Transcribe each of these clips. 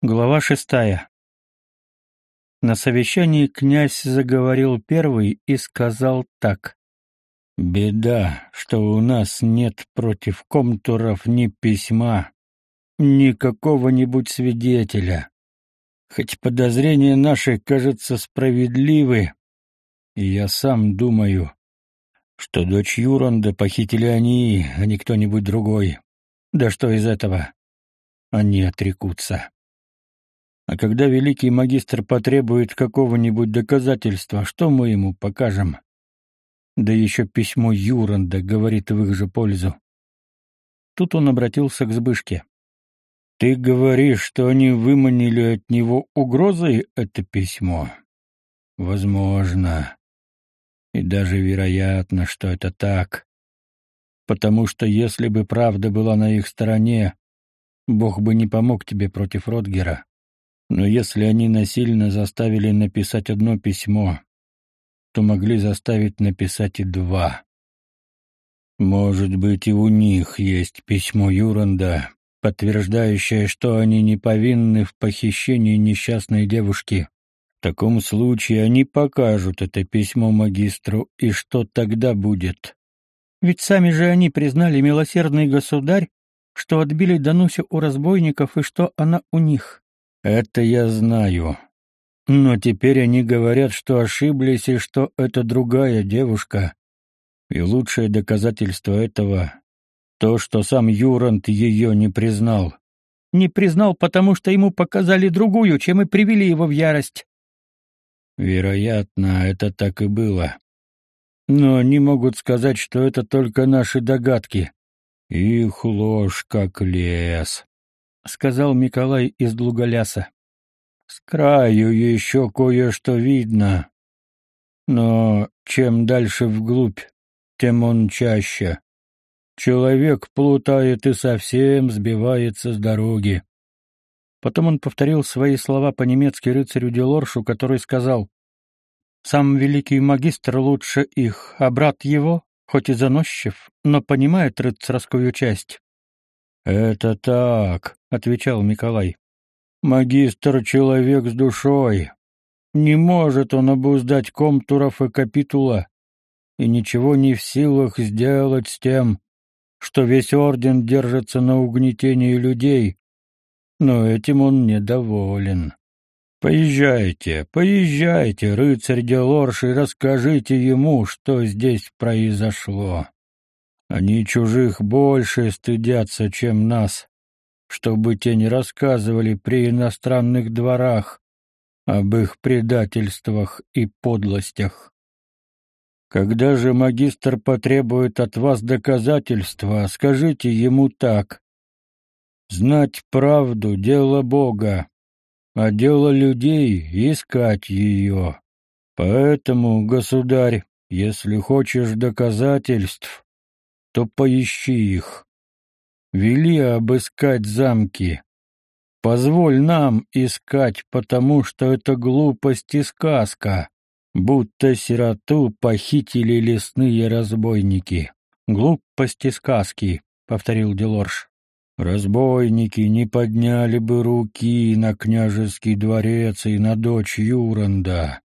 Глава шестая. На совещании князь заговорил первый и сказал так. «Беда, что у нас нет против комтуров ни письма, ни какого-нибудь свидетеля. Хоть подозрения наши, кажется, справедливы, я сам думаю, что дочь Юранда похитили они, а не кто-нибудь другой. Да что из этого? Они отрекутся. А когда великий магистр потребует какого-нибудь доказательства, что мы ему покажем? Да еще письмо Юранда говорит в их же пользу. Тут он обратился к Збышке. «Ты говоришь, что они выманили от него угрозой это письмо?» «Возможно. И даже вероятно, что это так. Потому что если бы правда была на их стороне, Бог бы не помог тебе против Ротгера. Но если они насильно заставили написать одно письмо, то могли заставить написать и два. Может быть, и у них есть письмо Юранда, подтверждающее, что они не повинны в похищении несчастной девушки. В таком случае они покажут это письмо магистру, и что тогда будет? Ведь сами же они признали, милосердный государь, что отбили Данусю у разбойников и что она у них. Это я знаю. Но теперь они говорят, что ошиблись и что это другая девушка. И лучшее доказательство этого — то, что сам Юрант ее не признал. Не признал, потому что ему показали другую, чем и привели его в ярость. Вероятно, это так и было. Но они могут сказать, что это только наши догадки. Их ложь как лес. — сказал Николай из Луголяса. «С краю еще кое-что видно. Но чем дальше вглубь, тем он чаще. Человек плутает и совсем сбивается с дороги». Потом он повторил свои слова по-немецки рыцарю Делоршу, который сказал, «Сам великий магистр лучше их, а брат его, хоть и заносчив, но понимает рыцарскую часть. «Это так», — отвечал Николай. «Магистр — человек с душой. Не может он обуздать комтуров и капитула, и ничего не в силах сделать с тем, что весь орден держится на угнетении людей, но этим он недоволен. Поезжайте, поезжайте, рыцарь Делорш, и расскажите ему, что здесь произошло. Они чужих больше стыдятся, чем нас, чтобы те не рассказывали при иностранных дворах об их предательствах и подлостях. Когда же магистр потребует от вас доказательства, скажите ему так. Знать правду — дело Бога, а дело людей — искать ее. Поэтому, государь, если хочешь доказательств, то поищи их. Вели обыскать замки. Позволь нам искать, потому что это глупость и сказка, будто сироту похитили лесные разбойники. Глупости сказки, повторил Делорж. Разбойники не подняли бы руки на княжеский дворец и на дочь Юранда.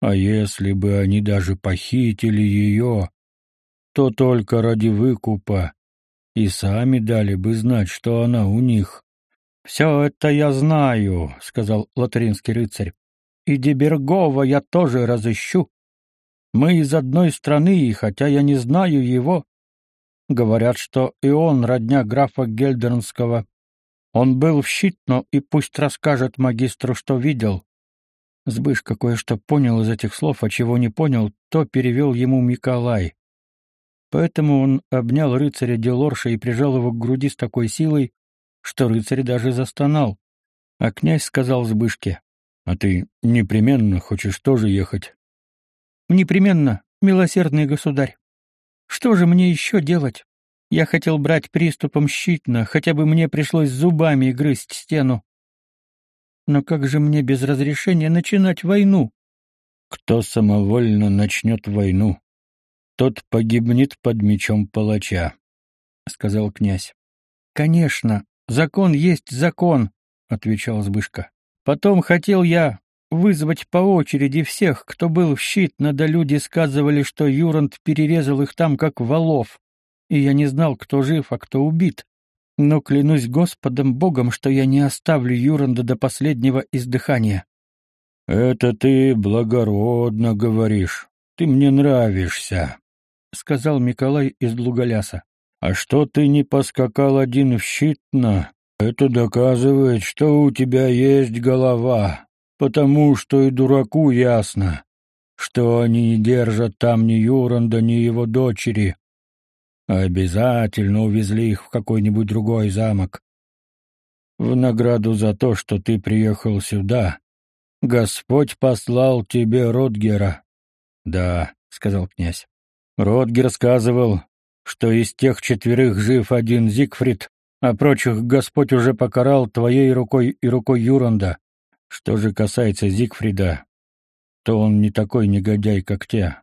А если бы они даже похитили ее, то только ради выкупа, и сами дали бы знать, что она у них. — Все это я знаю, — сказал латаринский рыцарь. — И Дебергова я тоже разыщу. Мы из одной страны, и хотя я не знаю его, говорят, что и он родня графа Гельдернского. Он был в Щитно, и пусть расскажет магистру, что видел. Сбышка кое-что понял из этих слов, а чего не понял, то перевел ему Николай. Поэтому он обнял рыцаря Делорша и прижал его к груди с такой силой, что рыцарь даже застонал. А князь сказал Збышке, «А ты непременно хочешь тоже ехать?» «Непременно, милосердный государь. Что же мне еще делать? Я хотел брать приступом щитно, хотя бы мне пришлось зубами грызть стену. Но как же мне без разрешения начинать войну?» «Кто самовольно начнет войну?» Тот погибнет под мечом палача, — сказал князь. — Конечно, закон есть закон, — отвечал Збышка. «Потом хотел я вызвать по очереди всех, кто был в щит, надо люди сказывали, что Юрант перерезал их там, как валов, и я не знал, кто жив, а кто убит. Но клянусь Господом Богом, что я не оставлю Юранда до последнего издыхания». «Это ты благородно говоришь. Ты мне нравишься», — сказал Николай из Луголяса. «А что ты не поскакал один в щитно? Это доказывает, что у тебя есть голова, потому что и дураку ясно, что они не держат там ни Юранда, ни его дочери, обязательно увезли их в какой-нибудь другой замок. В награду за то, что ты приехал сюда, Господь послал тебе Ротгера. Да, сказал князь. Ротгер сказывал, что из тех четверых жив один Зигфрид, а прочих Господь уже покарал твоей рукой и рукой Юранда. Что же касается Зигфрида, то он не такой негодяй, как те.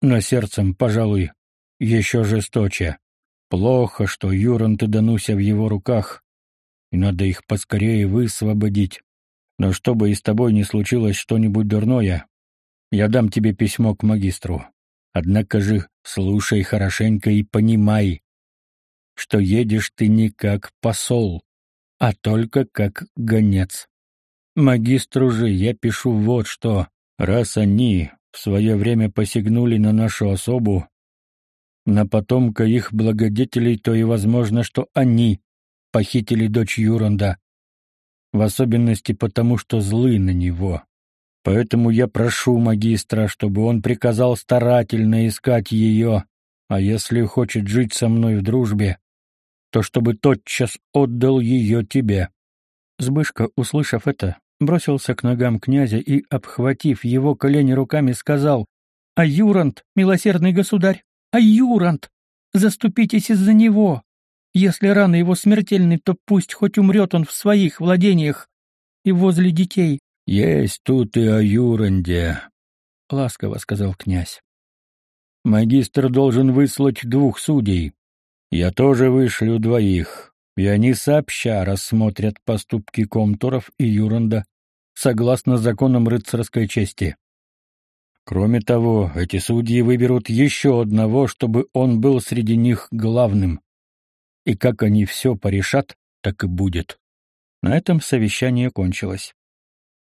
Но сердцем, пожалуй, еще жесточе. Плохо, что Юранд и Дануся в его руках, и надо их поскорее высвободить. Но чтобы и с тобой не случилось что-нибудь дурное, я дам тебе письмо к магистру. Однако же слушай хорошенько и понимай, что едешь ты не как посол, а только как гонец. Магистру же я пишу вот что. Раз они в свое время посягнули на нашу особу, на потомка их благодетелей, то и возможно, что они похитили дочь Юранда, в особенности потому, что злы на него. Поэтому я прошу магистра, чтобы он приказал старательно искать ее, а если хочет жить со мной в дружбе, то чтобы тотчас отдал ее тебе». Збышка, услышав это, бросился к ногам князя и, обхватив его колени руками, сказал, «А Юрант, милосердный государь, а Юрант, заступитесь из-за него. Если рана его смертельны, то пусть хоть умрет он в своих владениях и возле детей». «Есть тут и о Юранде», — ласково сказал князь. «Магистр должен выслать двух судей, я тоже вышлю двоих, и они сообща рассмотрят поступки Комтуров и Юранда согласно законам рыцарской чести. Кроме того, эти судьи выберут еще одного, чтобы он был среди них главным. И как они все порешат, так и будет. На этом совещание кончилось.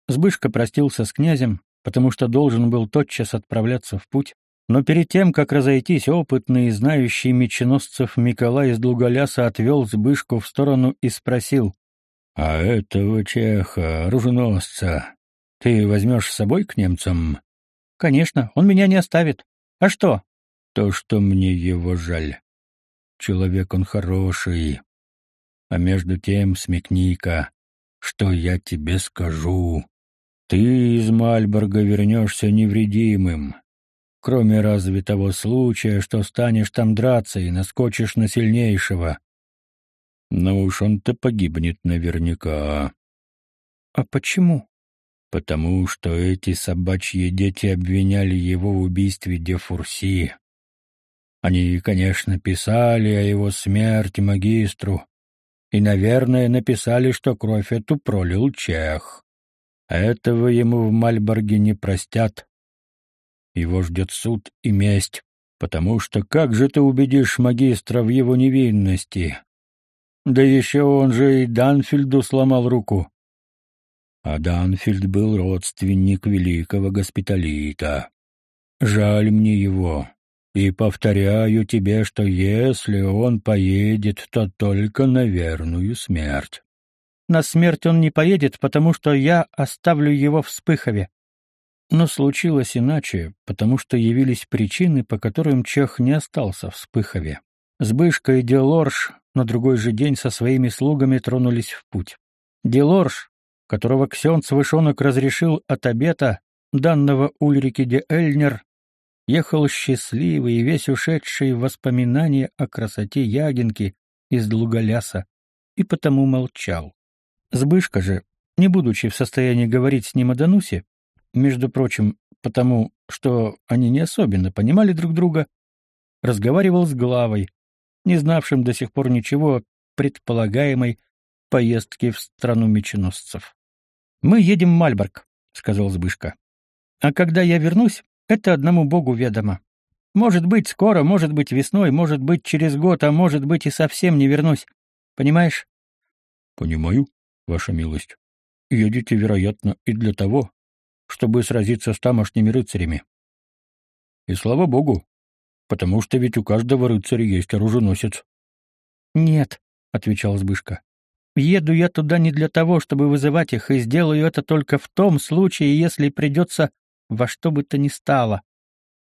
Сбышка простился с князем, потому что должен был тотчас отправляться в путь, но перед тем, как разойтись, опытный и знающий меченосцев Николай из Двуголяса отвел Збышку в сторону и спросил. — А этого чеха, оруженосца, ты возьмешь с собой к немцам? — Конечно, он меня не оставит. А что? — То, что мне его жаль. Человек он хороший. А между тем, смекни-ка, что я тебе скажу. Ты из Мальборга вернешься невредимым кроме разве того случая, что станешь там драться и наскочишь на сильнейшего. Но уж он-то погибнет наверняка. А почему? Потому что эти собачьи дети обвиняли его в убийстве Дефурси. Они, конечно, писали о его смерти магистру, и, наверное, написали, что кровь эту пролил чех. Этого ему в Мальборге не простят. Его ждет суд и месть, потому что как же ты убедишь магистра в его невинности? Да еще он же и Данфильду сломал руку. А Данфильд был родственник великого госпиталита. Жаль мне его. И повторяю тебе, что если он поедет, то только на верную смерть. На смерть он не поедет, потому что я оставлю его в Спыхове. Но случилось иначе, потому что явились причины, по которым Чех не остался в Спыхове. Сбышка и Делорж на другой же день со своими слугами тронулись в путь. Делорж, которого Ксен Свышонок разрешил от обета, данного Ульрике де Эльнер, ехал счастливый и весь ушедший в воспоминания о красоте Ягинки из Луголяса, и потому молчал. Сбышка же, не будучи в состоянии говорить с ним о Данусе, между прочим, потому что они не особенно понимали друг друга, разговаривал с главой, не знавшим до сих пор ничего о предполагаемой поездки в страну меченосцев. Мы едем в Мальборг, сказал Збышка. А когда я вернусь, это одному богу ведомо. Может быть, скоро, может быть, весной, может быть, через год, а может быть, и совсем не вернусь. Понимаешь? Понимаю, ваша милость. Едете, вероятно, и для того, чтобы сразиться с тамошними рыцарями. И слава богу, потому что ведь у каждого рыцаря есть оруженосец. Нет, отвечал Збышка. Еду я туда не для того, чтобы вызывать их, и сделаю это только в том случае, если придется во что бы то ни стало.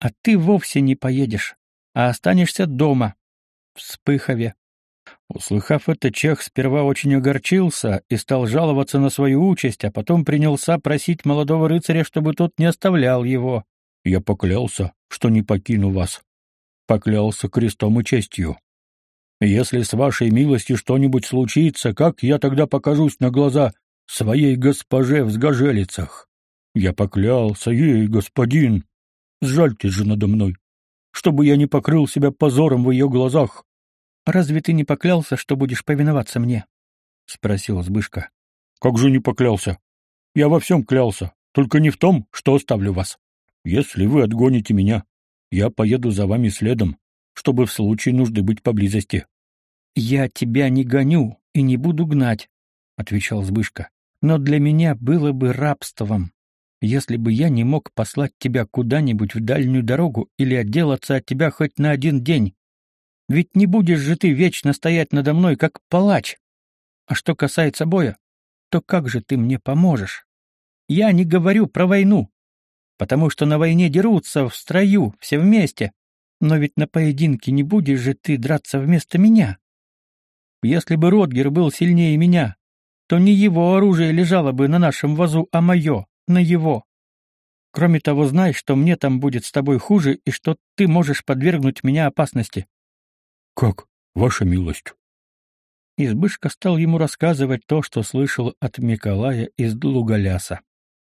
А ты вовсе не поедешь, а останешься дома, в Спыхове. Услыхав это, Чех сперва очень огорчился и стал жаловаться на свою участь, а потом принялся просить молодого рыцаря, чтобы тот не оставлял его. «Я поклялся, что не покину вас. Поклялся крестом и честью. Если с вашей милостью что-нибудь случится, как я тогда покажусь на глаза своей госпоже в сгожелицах? Я поклялся ей, господин. Сжальтесь же надо мной, чтобы я не покрыл себя позором в ее глазах. Разве ты не поклялся, что будешь повиноваться мне? спросил Збышка. Как же не поклялся? Я во всем клялся, только не в том, что оставлю вас. Если вы отгоните меня, я поеду за вами следом, чтобы в случае нужды быть поблизости. Я тебя не гоню и не буду гнать, отвечал Збышка. Но для меня было бы рабством, если бы я не мог послать тебя куда-нибудь в дальнюю дорогу или отделаться от тебя хоть на один день. Ведь не будешь же ты вечно стоять надо мной, как палач. А что касается боя, то как же ты мне поможешь? Я не говорю про войну, потому что на войне дерутся в строю, все вместе. Но ведь на поединке не будешь же ты драться вместо меня. Если бы Ротгер был сильнее меня, то не его оружие лежало бы на нашем вазу, а мое, на его. Кроме того, знай, что мне там будет с тобой хуже и что ты можешь подвергнуть меня опасности. — Как, ваша милость? Избышка стал ему рассказывать то, что слышал от Миколая из Лугаляса.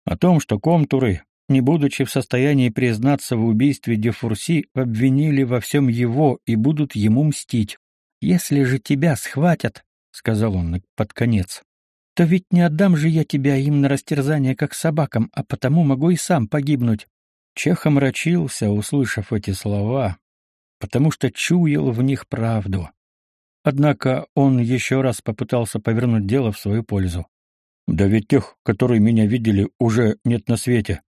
О том, что комтуры, не будучи в состоянии признаться в убийстве Дефурси, обвинили во всем его и будут ему мстить. «Если же тебя схватят», — сказал он под конец, — «то ведь не отдам же я тебя им на растерзание, как собакам, а потому могу и сам погибнуть». Чех омрачился, услышав эти слова, потому что чуял в них правду. Однако он еще раз попытался повернуть дело в свою пользу. «Да ведь тех, которые меня видели, уже нет на свете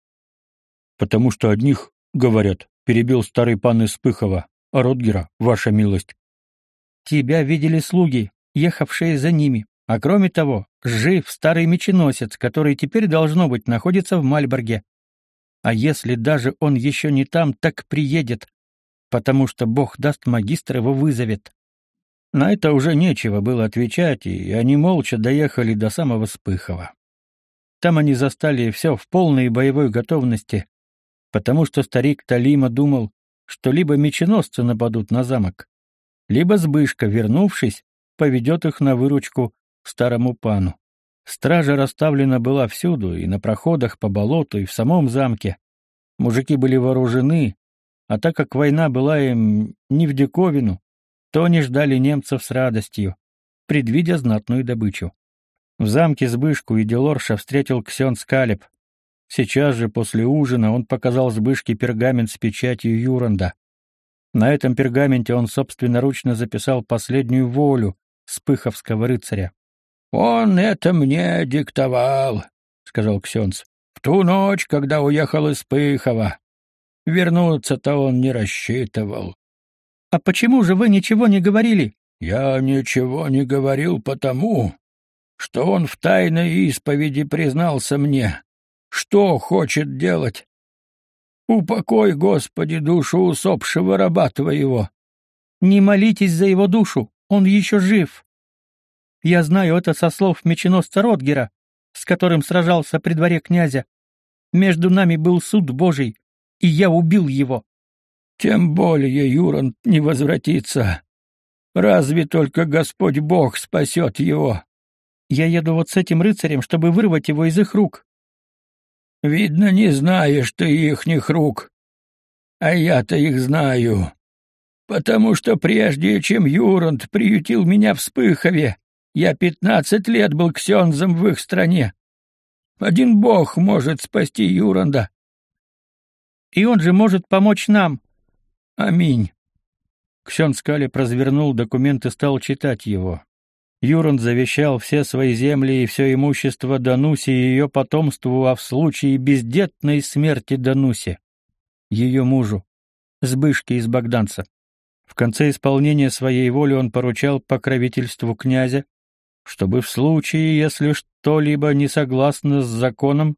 потому что одних, говорят, перебил старый пан из Пыхова, а Ротгера, ваша милость. Тебя видели слуги, ехавшие за ними, а кроме того, жив старый меченосец, который теперь, должно быть, находится в Мальборге. А если даже он еще не там, так приедет, потому что Бог даст магистр его вызовет. На это уже нечего было отвечать, и они молча доехали до самого Спыхова. Там они застали все в полной боевой готовности, потому что старик Талима думал, что либо меченосцы нападут на замок, либо Збышка, вернувшись, поведет их на выручку старому пану. Стража расставлена была всюду, и на проходах по болоту, и в самом замке. Мужики были вооружены, а так как война была им не в диковину, то они ждали немцев с радостью, предвидя знатную добычу. В замке Збышку и Делорша встретил Ксен Скалеб, Сейчас же, после ужина, он показал Збышке пергамент с печатью Юранда. На этом пергаменте он собственноручно записал последнюю волю спыховского рыцаря. «Он это мне диктовал», — сказал Ксенц, — «в ту ночь, когда уехал из Пыхова. Вернуться-то он не рассчитывал». «А почему же вы ничего не говорили?» «Я ничего не говорил потому, что он в тайной исповеди признался мне, что хочет делать? Упокой, Господи, душу усопшего раба твоего. Не молитесь за его душу, он еще жив. Я знаю это со слов меченосца Ротгера, с которым сражался при дворе князя. Между нами был суд Божий, и я убил его. Тем более Юран не возвратится. Разве только Господь Бог спасет его. Я еду вот с этим рыцарем, чтобы вырвать его из их рук. Видно, не знаешь ты ихних рук. А я-то их знаю. Потому что прежде, чем Юрант приютил меня в Спыхове, Я пятнадцать лет был ксензом в их стране. Один бог может спасти Юранда. И он же может помочь нам. Аминь. Ксен Скалеб развернул документ и стал читать его. Юранд завещал все свои земли и все имущество Данусе и ее потомству, а в случае бездетной смерти Данусе, ее мужу, Сбышке из Богданца. В конце исполнения своей воли он поручал покровительству князя, чтобы в случае, если что-либо не согласно с законом,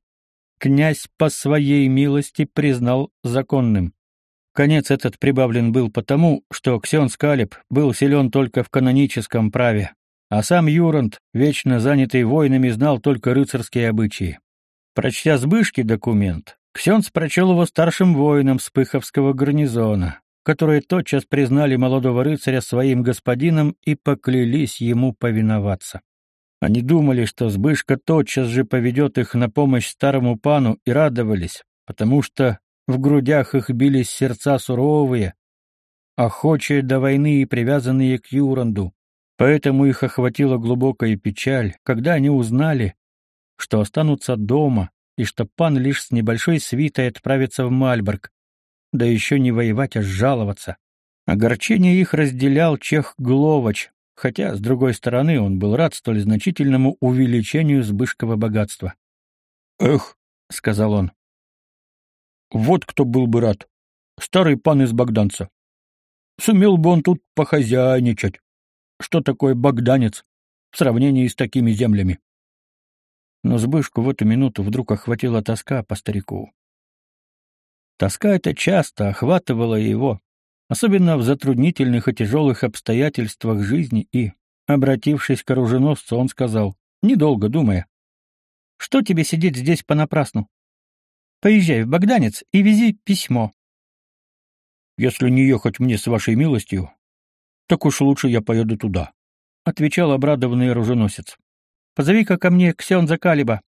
князь по своей милости признал законным. Конец этот прибавлен был потому, что Ксен Скалеб был силен только в каноническом праве, а сам Юранд, вечно занятый войнами, знал только рыцарские обычаи. Прочтя сбышки документ, Ксенц прочел его старшим воинам Спыховского гарнизона, которые тотчас признали молодого рыцаря своим господином и поклялись ему повиноваться. Они думали, что Сбышка тотчас же поведет их на помощь старому пану и радовались, потому что в грудях их бились сердца суровые, охочие до войны и привязанные к Юранду. Поэтому их охватила глубокая печаль, когда они узнали, что останутся дома и что пан лишь с небольшой свитой отправится в Мальборг, да еще не воевать, а жаловаться. Огорчение их разделял чех Гловач, хотя, с другой стороны, он был рад столь значительному увеличению сбышкого богатства. «Эх», — сказал он, — «вот кто был бы рад, старый пан из Богданца. Сумел бы он тут похозяйничать. Что такое богданец в сравнении с такими землями?» Но Збышку в эту минуту вдруг охватила тоска по старику. Тоска эта часто охватывала его, особенно в затруднительных и тяжелых обстоятельствах жизни, и, обратившись к оруженосцу, он сказал, недолго думая, «Что тебе сидеть здесь понапрасну? Поезжай в Богданец и вези письмо». «Если не ехать мне с вашей милостью, так уж лучше я поеду туда», — отвечал обрадованный оруженосец. «Позови-ка ко мне Ксенза Калиба.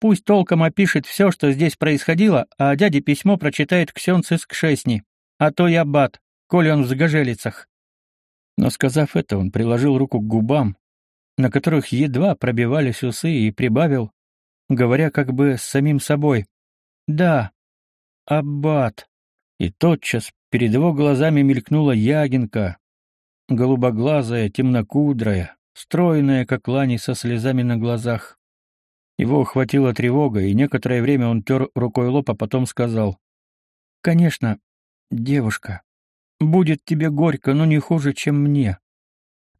Пусть толком опишет все, что здесь происходило, а дяде письмо прочитает Ксенц из Кшесни, а то и аббат, коли он в загожелицах. Но, сказав это, он приложил руку к губам, на которых едва пробивались усы, и прибавил, говоря как бы с самим собой, «Да, аббат». И тотчас перед его глазами мелькнула ягинка, голубоглазая, темнокудрая, стройная, как лани со слезами на глазах. Его охватила тревога, и некоторое время он тер рукой лоб, а потом сказал. «Конечно, девушка, будет тебе горько, но не хуже, чем мне».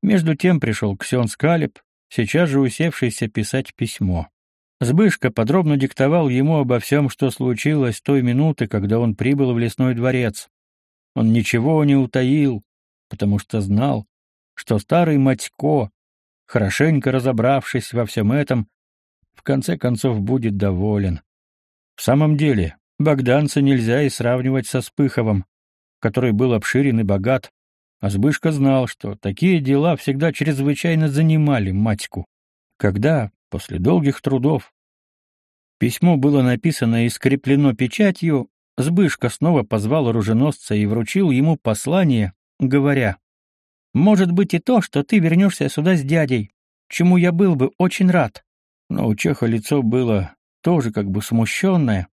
Между тем пришел Ксен Скалеб, сейчас же усевшийся писать письмо. Сбышка подробно диктовал ему обо всем, что случилось той минуты, когда он прибыл в лесной дворец. Он ничего не утаил, потому что знал, что старый Матько, хорошенько разобравшись во всем этом, в конце концов будет доволен. В самом деле, Богданца нельзя и сравнивать со Спыховым, который был обширен и богат, а Збышка знал, что такие дела всегда чрезвычайно занимали матьку. Когда, после долгих трудов, письмо было написано и скреплено печатью, Збышка снова позвал оруженосца и вручил ему послание, говоря, «Может быть и то, что ты вернешься сюда с дядей, чему я был бы очень рад но у Чеха лицо было тоже как бы смущенное.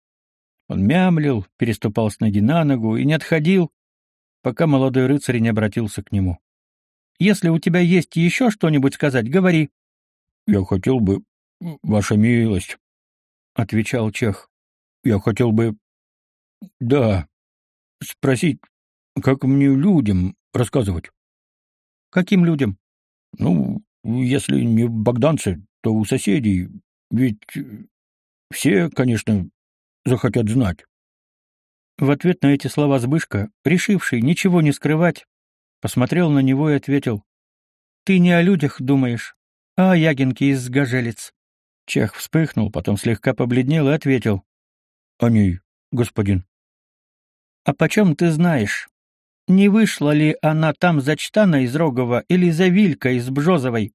Он мямлил, переступал с ноги на ногу и не отходил, пока молодой рыцарь не обратился к нему. «Если у тебя есть еще что-нибудь сказать, говори». «Я хотел бы, ваша милость», — отвечал Чех. «Я хотел бы, да, спросить, как мне людям рассказывать». «Каким людям?» «Ну, если не богданцы, то у соседей, ведь все, конечно, захотят знать. В ответ на эти слова Збышка, решивший ничего не скрывать, посмотрел на него и ответил. «Ты не о людях думаешь, а о Ягинке из Гажелец». Чех вспыхнул, потом слегка побледнел и ответил. «О ней, господин». «А почем ты знаешь? Не вышла ли она там за Чтана из Рогова или за Вилька из Бжозовой?»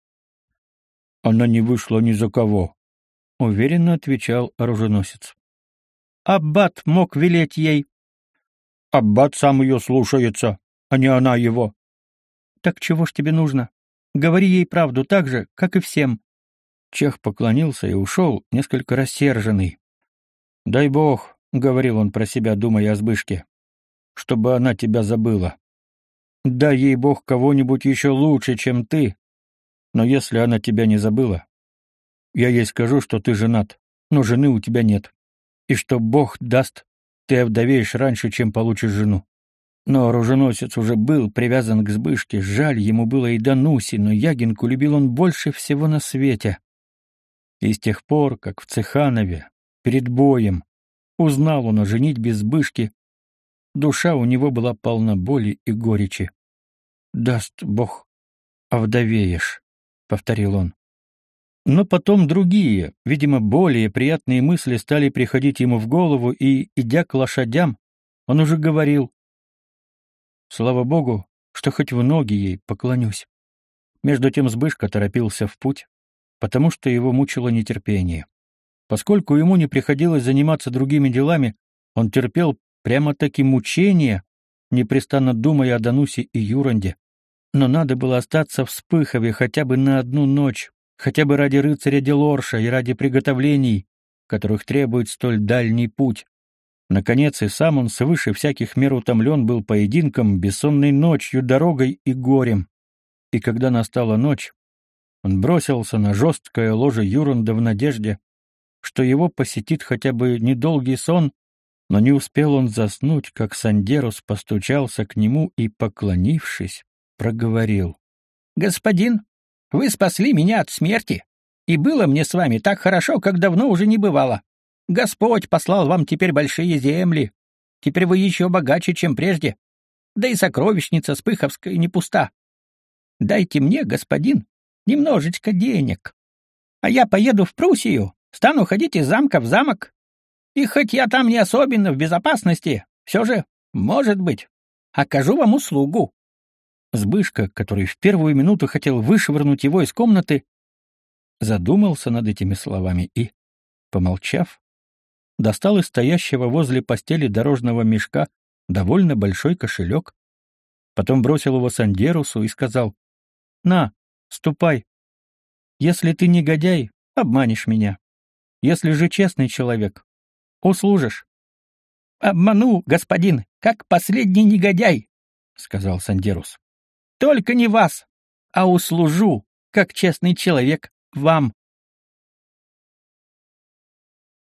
Она не вышла ни за кого, — уверенно отвечал оруженосец. Аббат мог велеть ей. Аббат сам ее слушается, а не она его. Так чего ж тебе нужно? Говори ей правду так же, как и всем. Чех поклонился и ушел, несколько рассерженный. «Дай бог», — говорил он про себя, думая о Збышке, — «чтобы она тебя забыла. Дай ей бог кого-нибудь еще лучше, чем ты. Но если она тебя не забыла, я ей скажу, что ты женат, но жены у тебя нет, и что бог даст, ты овдовеешь раньше, чем получишь жену. Но оруженосец уже был привязан к Збышке, жаль ему было и Дануси, но Ягинку любил он больше всего на свете. И с тех пор, как в Цеханове, перед боем, узнал он о женитьбе Збышки, душа у него была полна боли и горечи. «Даст Бог, овдовеешь», — повторил он. Но потом другие, видимо, более приятные мысли стали приходить ему в голову, и, идя к лошадям, он уже говорил, «Слава Богу, что хоть в ноги ей поклонюсь». Между тем Збышка торопился в путь, потому что его мучило нетерпение. Поскольку ему не приходилось заниматься другими делами, он терпел прямо-таки мучения, непрестанно думая о Данусе и Юранде. Но надо было остаться в Спыхове хотя бы на одну ночь, хотя бы ради рыцаря Делорша и ради приготовлений, которых требует столь дальний путь. Наконец, и сам он свыше всяких мер утомлен был поединком, бессонной ночью, дорогой и горем. И когда настала ночь, он бросился на жесткое ложе Юрунда в надежде, что его посетит хотя бы недолгий сон, но не успел он заснуть, как Сандерус постучался к нему и, поклонившись, проговорил. «Господин, вы спасли меня от смерти, и было мне с вами так хорошо, как давно уже не бывало. Господь послал вам теперь большие земли, теперь вы еще богаче, чем прежде, да и сокровищница Спыховская не пуста. Дайте мне, господин, немножечко денег. А я поеду в Пруссию, стану ходить из замка в замок. И хоть я там не особенно в безопасности, все же, может быть, окажу вам услугу. Сбышка, который в первую минуту хотел вышвырнуть его из комнаты, задумался над этими словами и, помолчав, достал из стоящего возле постели дорожного мешка довольно большой кошелек, потом бросил его Сандерусу и сказал, «На, Ступай. Если ты негодяй, обманешь меня. Если же честный человек, услужишь. Обману, господин, как последний негодяй, сказал Сандерус. Только не вас, а услужу, как честный человек, вам.